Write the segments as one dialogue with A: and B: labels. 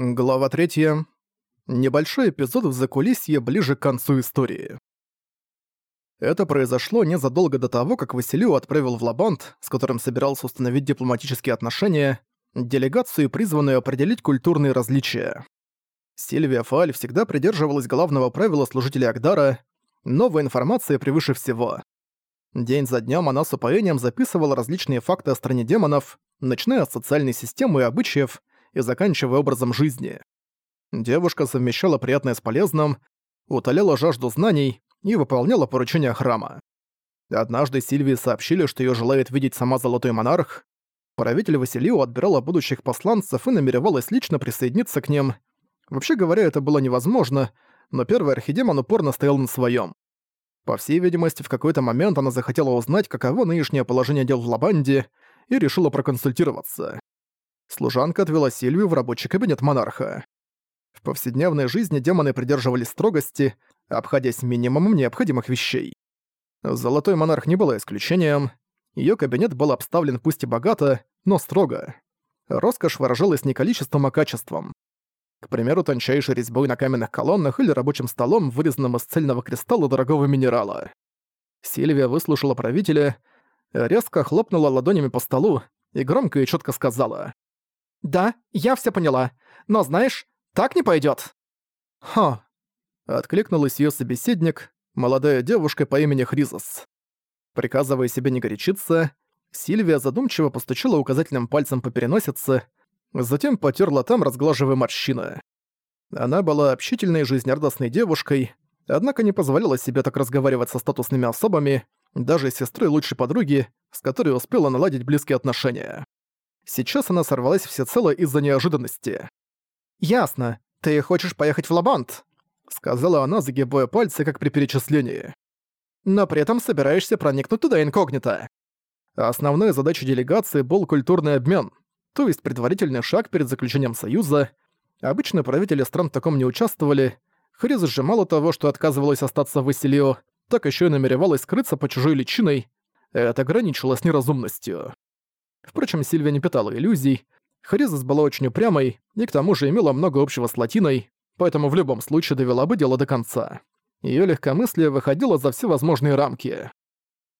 A: Глава 3. Небольшой эпизод в закулисье ближе к концу истории. Это произошло незадолго до того, как Василио отправил в Лабант, с которым собирался установить дипломатические отношения, делегацию, призванную определить культурные различия. Сильвия Фааль всегда придерживалась главного правила служителя Агдара «новая информация превыше всего». День за днем она с упоением записывала различные факты о стране демонов, начиная от социальной системы и обычаев, и заканчивая образом жизни. Девушка совмещала приятное с полезным, утоляла жажду знаний и выполняла поручения храма. Однажды Сильвии сообщили, что ее желает видеть сама Золотой Монарх. Правитель Василио отбирала будущих посланцев и намеревалась лично присоединиться к ним. Вообще говоря, это было невозможно, но первый архидемон упорно стоял на своем. По всей видимости, в какой-то момент она захотела узнать, каково нынешнее положение дел в Лабанде, и решила проконсультироваться. Служанка отвела Сильвию в рабочий кабинет монарха. В повседневной жизни демоны придерживались строгости, обходясь минимумом необходимых вещей. Золотой монарх не было исключением. Её кабинет был обставлен пусть и богато, но строго. Роскошь выражалась не количеством, а качеством. К примеру, тончайшей резьбой на каменных колоннах или рабочим столом, вырезанным из цельного кристалла дорогого минерала. Сильвия выслушала правителя, резко хлопнула ладонями по столу и громко и чётко сказала «Да, я все поняла. Но знаешь, так не пойдет. «Ха!» — откликнулась ее собеседник, молодая девушка по имени Хризос. Приказывая себе не горячиться, Сильвия задумчиво постучала указательным пальцем по переносице, затем потерла там, разглаживая морщины. Она была общительной жизнерадостной девушкой, однако не позволяла себе так разговаривать со статусными особами, даже сестрой лучшей подруги, с которой успела наладить близкие отношения. Сейчас она сорвалась всецело из-за неожиданности. «Ясно. Ты хочешь поехать в Лабант?» — сказала она, загибая пальцы, как при перечислении. «Но при этом собираешься проникнуть туда инкогнито». Основной задачей делегации был культурный обмен, то есть предварительный шаг перед заключением союза. Обычно правители стран в таком не участвовали. Хриза же мало того, что отказывалась остаться в Василио, так еще и намеревалась скрыться по чужой личиной. Это граничило с неразумностью. Впрочем, Сильвия не питала иллюзий. Харизас была очень упрямой и к тому же имела много общего с Латиной, поэтому в любом случае довела бы дело до конца. Её легкомыслие выходило за все возможные рамки.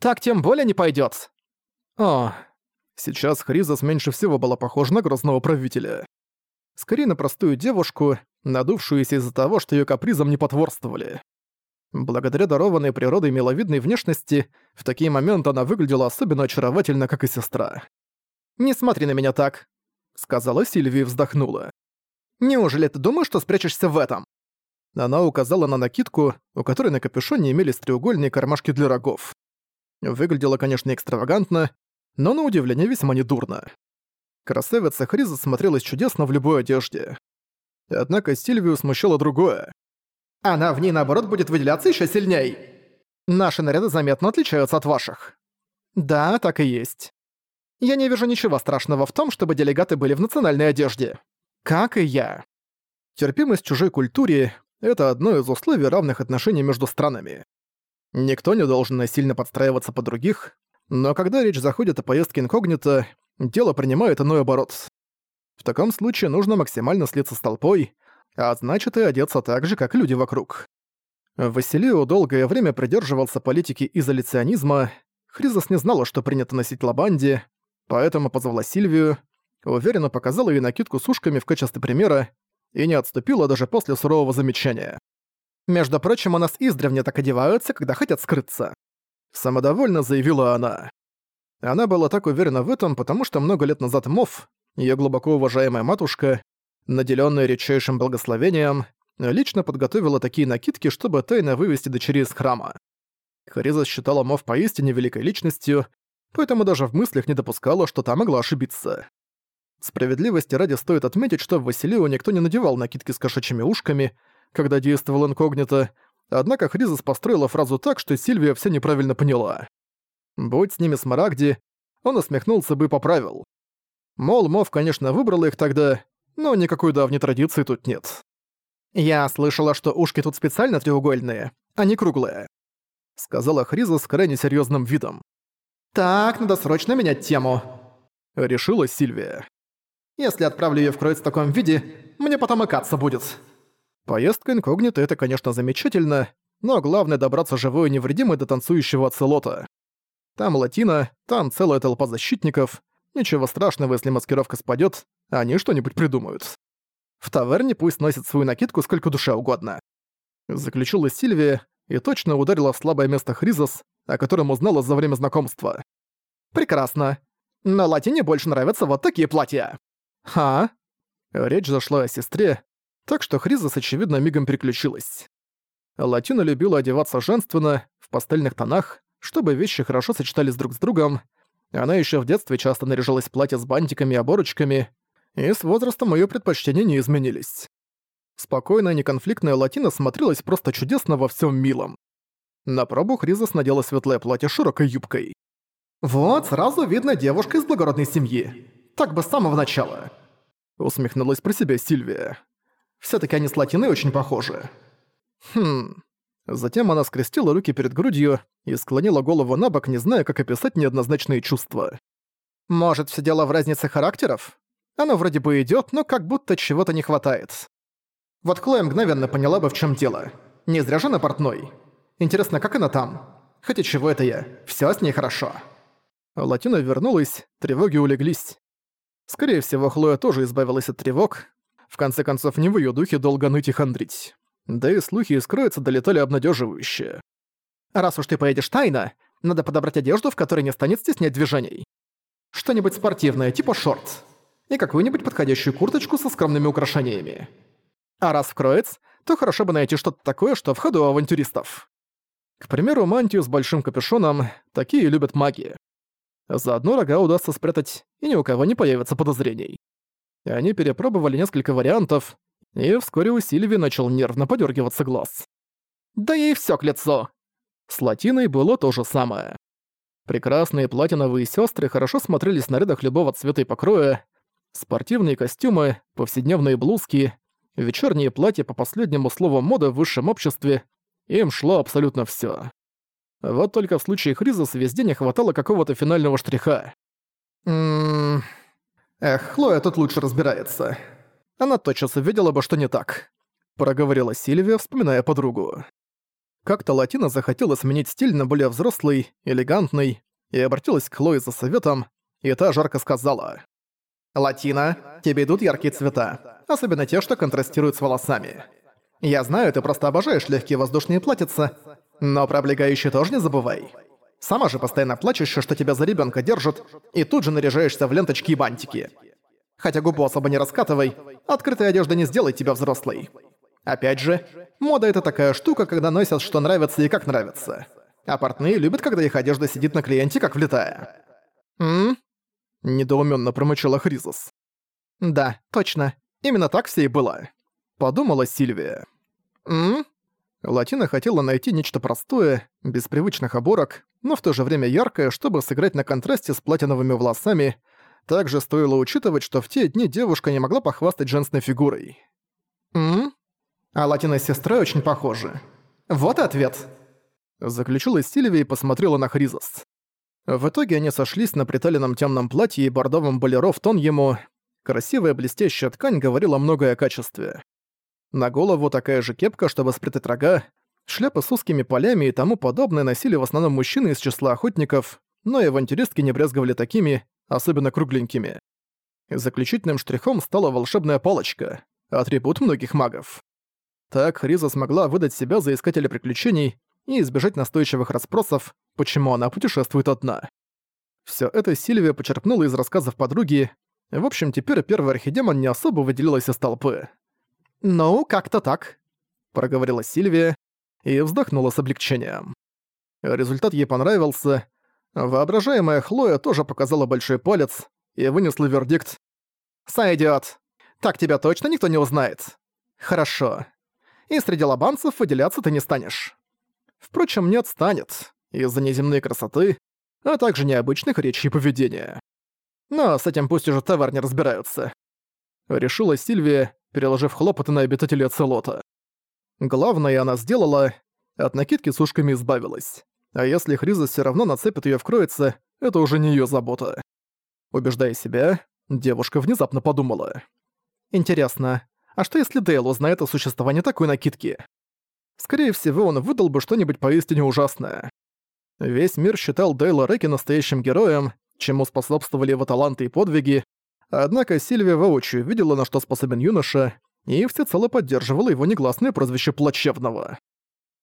A: «Так тем более не пойдёт!» О, сейчас Хризас меньше всего была похожа на грозного правителя. Скорее на простую девушку, надувшуюся из-за того, что её капризом не потворствовали. Благодаря дарованной природой миловидной внешности, в такие моменты она выглядела особенно очаровательно, как и сестра. «Не смотри на меня так», — сказала Сильвия и вздохнула. «Неужели ты думаешь, что спрячешься в этом?» Она указала на накидку, у которой на капюшоне имелись треугольные кармашки для рогов. Выглядело, конечно, экстравагантно, но на удивление весьма недурно. Красавица Хриза смотрелась чудесно в любой одежде. Однако Сильвию смущало другое. «Она в ней, наоборот, будет выделяться еще сильней!» «Наши наряды заметно отличаются от ваших». «Да, так и есть. Я не вижу ничего страшного в том, чтобы делегаты были в национальной одежде. Как и я. Терпимость чужой культуре — это одно из условий равных отношений между странами. Никто не должен насильно подстраиваться под других, но когда речь заходит о поездке инкогнито, дело принимает иной оборот. В таком случае нужно максимально слиться с толпой, а значит и одеться так же, как люди вокруг. Василио долгое время придерживался политики изоляционизма, Хризос не знала, что принято носить лабанди, Поэтому позвала Сильвию, уверенно показала ей накидку с ушками в качестве примера и не отступила даже после сурового замечания. «Между прочим, у нас издревле так одеваются, когда хотят скрыться», — самодовольно заявила она. Она была так уверена в этом, потому что много лет назад Мов, ее глубоко уважаемая матушка, наделенная редчайшим благословением, лично подготовила такие накидки, чтобы тайно вывести дочери из храма. Хариза считала Мов поистине великой личностью, поэтому даже в мыслях не допускала, что та могла ошибиться. Справедливости ради стоит отметить, что в Василио никто не надевал накидки с кошачьими ушками, когда действовал инкогнито, однако Хризис построила фразу так, что Сильвия все неправильно поняла. Будь с ними Смарагди, он усмехнулся бы и поправил. Мол, Мов, конечно, выбрала их тогда, но никакой давней традиции тут нет. «Я слышала, что ушки тут специально треугольные, а не круглые», — сказала Хриза с крайне серьезным видом. «Так, надо срочно менять тему», — решила Сильвия.
B: Если отправлю её в Кроиц в таком виде, мне потом икаться будет».
A: Поездка инкогнито — это, конечно, замечательно, но главное добраться живой и невредимой до танцующего оцелота. Там латина, там целая толпа защитников. Ничего страшного, если маскировка спадёт, они что-нибудь придумают. В таверне пусть носит свою накидку сколько душе угодно. Заключила Сильвия и точно ударила в слабое место Хризос, о котором узнала за время знакомства.
B: «Прекрасно. Но Латине больше нравятся вот такие платья».
A: «Ха?» Речь зашла о сестре, так что Хризос, очевидно, мигом переключилась. Латина любила одеваться женственно, в пастельных тонах, чтобы вещи хорошо сочетались друг с другом. Она еще в детстве часто наряжалась в платье с бантиками и оборочками, и с возрастом её предпочтения не изменились. Спокойная, неконфликтная Латина смотрелась просто чудесно во всем милом. На пробу Хризос надела светлое платье широкой юбкой.
B: «Вот, сразу видно девушка из благородной семьи. Так бы с самого начала».
A: Усмехнулась про себя Сильвия.
B: все таки они с Латиной очень похожи».
A: Хм. Затем она скрестила руки перед грудью и склонила голову на бок, не зная, как описать неоднозначные чувства.
B: «Может, все дело в разнице характеров? Оно вроде бы идёт, но как будто чего-то не хватает. Вот Хлоя мгновенно поняла бы, в чём дело. Не зря же на портной. Интересно, как она там? Хотя чего это я? Всё с ней хорошо».
A: Латина вернулась, тревоги улеглись. Скорее всего, Хлоя тоже избавилась от тревог. В конце концов, не в её духе долго ныть и хандрить. Да и слухи из Кроица долетали обнадеживающие.
B: «Раз уж ты поедешь тайно, надо подобрать одежду, в которой не станет стеснять движений. Что-нибудь спортивное, типа шорт. И какую-нибудь подходящую курточку со скромными украшениями. А раз в Кроиц, то хорошо бы найти что-то такое, что в ходу у авантюристов.
A: К примеру, мантию с большим капюшоном, такие любят маги. Заодно рога удастся спрятать, и ни у кого не появится подозрений. Они перепробовали несколько вариантов, и вскоре у Сильви начал нервно подергиваться глаз.
B: «Да ей всё к лицу!»
A: С латиной было то же самое. Прекрасные платиновые сестры хорошо смотрелись на рядах любого цвета и покроя, спортивные костюмы, повседневные блузки, вечерние платья по последнему слову моды в высшем обществе, им шло абсолютно всё. Вот только в случае Хризис везде не хватало какого-то финального штриха.
B: Ммм... Эх, Хлоя тут лучше разбирается.
A: Она тотчас увидела бы, что не так. Проговорила Сильвия, вспоминая подругу. Как-то Латина захотела сменить стиль на более взрослый, элегантный, и обратилась к Хлое за советом, и та жарко сказала.
B: «Латина, тебе идут яркие цвета, особенно те, что контрастируют с волосами. Я знаю, ты просто обожаешь легкие воздушные платьица, но про облегающие тоже не забывай. Сама же постоянно плачешь, что тебя за ребенка держат, и тут же наряжаешься в ленточки и бантики. Хотя губу особо не раскатывай, открытая одежда не сделает тебя взрослой. Опять же, мода — это такая штука, когда носят, что нравится и как нравится. А портные любят, когда их одежда сидит на клиенте, как влетая.
A: «М?» — недоуменно промычала Хризис.
B: «Да, точно. Именно так все и было», —
A: подумала Сильвия.
B: «М?»
A: Латина хотела найти нечто простое, без привычных оборок, но в то же время яркое, чтобы сыграть на контрасте с платиновыми волосами. Также стоило учитывать, что в те дни девушка не могла похвастать женственной фигурой.
B: «М?» А Латина с сестрой очень похожи. Вот и ответ.
A: Заключила Сильвия и посмотрела на Хризос. В итоге они сошлись на приталенном темном платье и бордовом болеро в тон ему. Красивая блестящая ткань говорила многое о качестве. На голову такая же кепка, чтобы спрятать рога, шляпы с узкими полями и тому подобное носили в основном мужчины из числа охотников, но и авантюристки не брезговали такими, особенно кругленькими. Заключительным штрихом стала волшебная палочка, атрибут многих магов. Так Риза смогла выдать себя за искателя приключений и избежать настойчивых расспросов, почему она путешествует одна. Всё это Сильвия почерпнула из рассказов подруги. В общем, теперь первый архидемон не особо выделилась из толпы.
B: «Ну, как-то так», —
A: проговорила Сильвия и вздохнула с облегчением. Результат ей понравился. Воображаемая Хлоя тоже показала большой палец и вынесла вердикт.
B: «Сойдёт. Так тебя точно никто не узнает». «Хорошо и среди лобанцев выделяться ты не станешь.
A: Впрочем, не отстанет, из-за неземной красоты, а также необычных речей и поведения. Но с этим пусть уже товарни разбираются. Решила Сильвия, переложив хлопоты на обитателей Оцелота. Главное она сделала, от накидки с ушками избавилась. А если Хриза все равно нацепит ее в кроице, это уже не ее забота. Убеждая себя, Девушка внезапно подумала. Интересно, а что если Дейл узнает о существовании такой накидки? Скорее всего, он выдал бы что-нибудь поистине ужасное. Весь мир считал Дейла Рэки настоящим героем, чему способствовали его таланты и подвиги, однако Сильвия воочию видела, на что способен юноша, и всецело поддерживала его негласное прозвище Плачевного.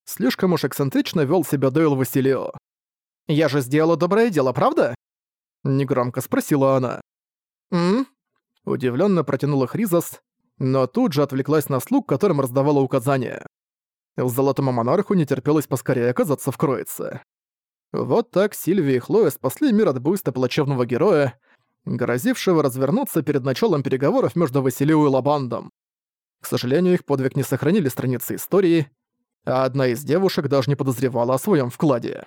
A: Слишком уж эксцентрично вел себя Дейл Василио. «Я же сделала доброе дело, правда?» Негромко спросила она. «М?» Удивленно протянула Хризас, но тут же отвлеклась на слуг, которым раздавала указания. Золотому монарху не терпелось поскорее оказаться в Кроице. Вот так Сильвия и Хлоя спасли мир от буйства плачевного героя, грозившего развернуться перед началом переговоров между Василио и Лабандом. К сожалению, их подвиг не сохранили страницы истории, а одна из девушек даже не подозревала о своем вкладе.